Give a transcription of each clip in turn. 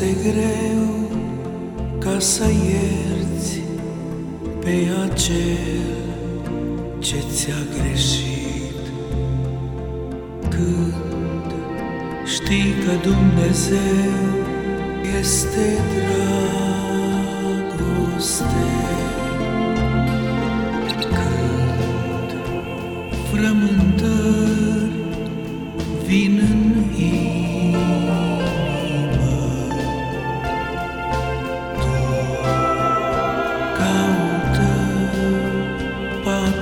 Este greu ca să ierți pe acel ce ți-a greșit. Când știi că Dumnezeu este dragoste. Când frământări vin în ei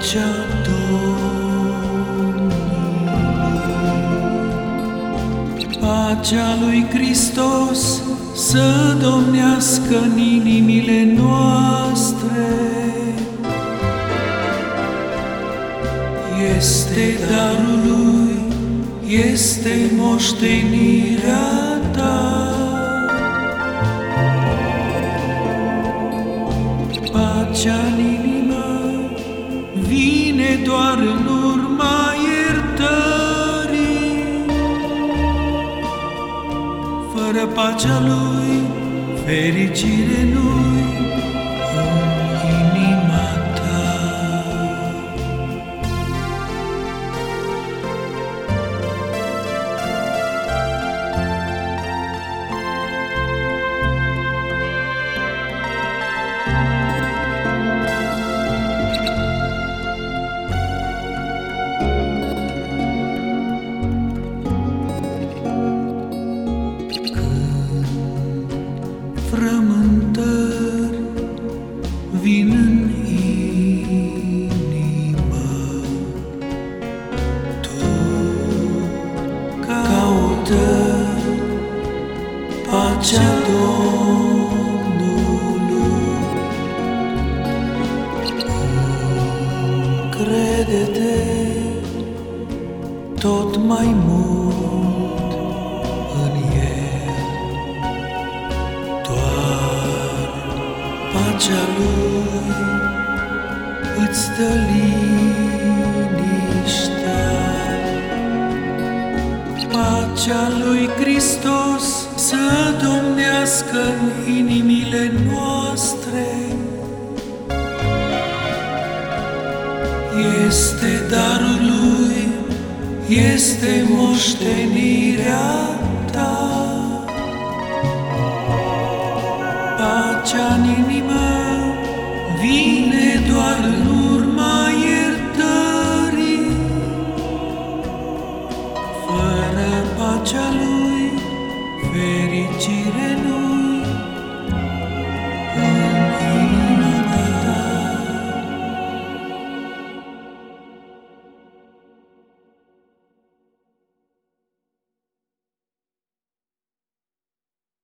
pacea Domnului. Pacea lui Hristos să domnească în inimile noastre. Este darul lui, este moștenirea ta. Pacea în inimă vine doar în urma iertării. Fără pacea lui, fericire nu-i frământări vin în inimă. Tu caută pacea Domnului. Crede-te tot mai mult Vocea lui îți dă liniștea. Pacea lui Hristos să domnească în inimile noastre. Este darul lui, este moștenirea ta. Pacea în inimile Chirenu.